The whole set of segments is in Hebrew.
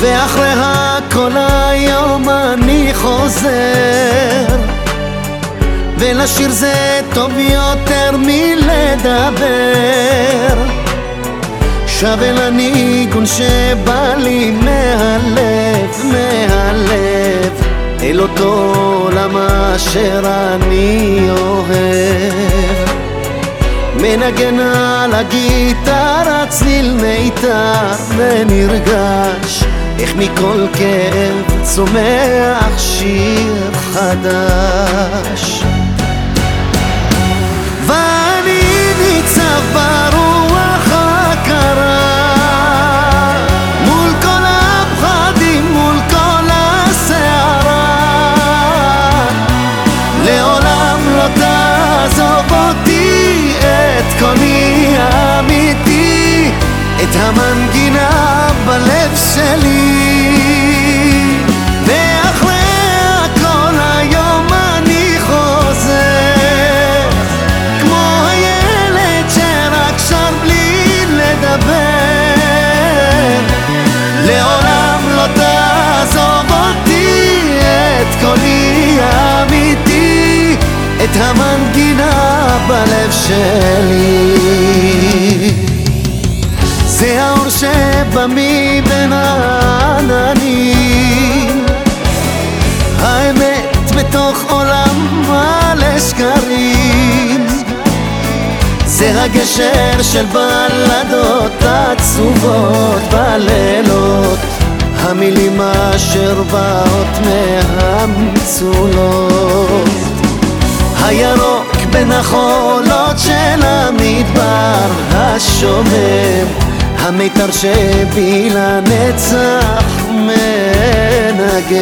ואחרי הכל היום אני חוזר. ולשיר זה טוב יותר מלדבר. שב אל הניגון שבא לי מהלב, מהלב. אל אותו עולם אשר אני אוהב. מנגן על הגיטרה צליל מיתר ונרגש איך מכל כאב צומח שיר חדש. ואני ניצב ברוח הקרה מול כל הפחדים, מול כל הסערה. לעולם לא תעזוב אותי את קולי האמיתי את המנגינה בלב שלי המנגינה בלב שלי. זה האור שבא מבין העננים. האמת בתוך עולם מלא שקרים. זה הגשר של בלדות עצובות בלילות. המילים אשר באות מהמצולות הירוק בין החולות של המדבר השומם המיתר שבי לנצח מנגן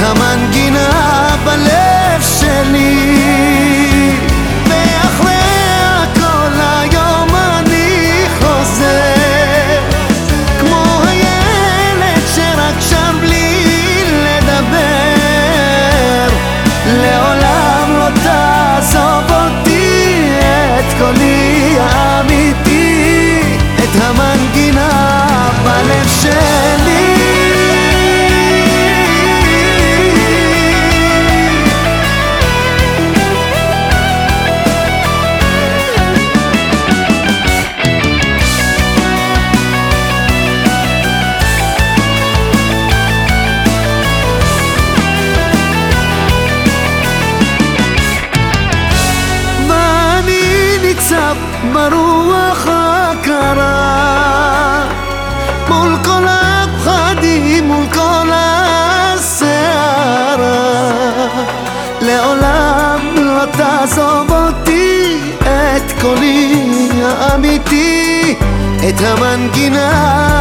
המנגינה בלב שלי ברוח הקרה מול כל הפחדים, מול כל הסערה. לעולם לא תעזוב אותי את קולי האמיתי את המנגינה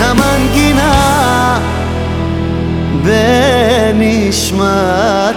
המנגינה בנשמע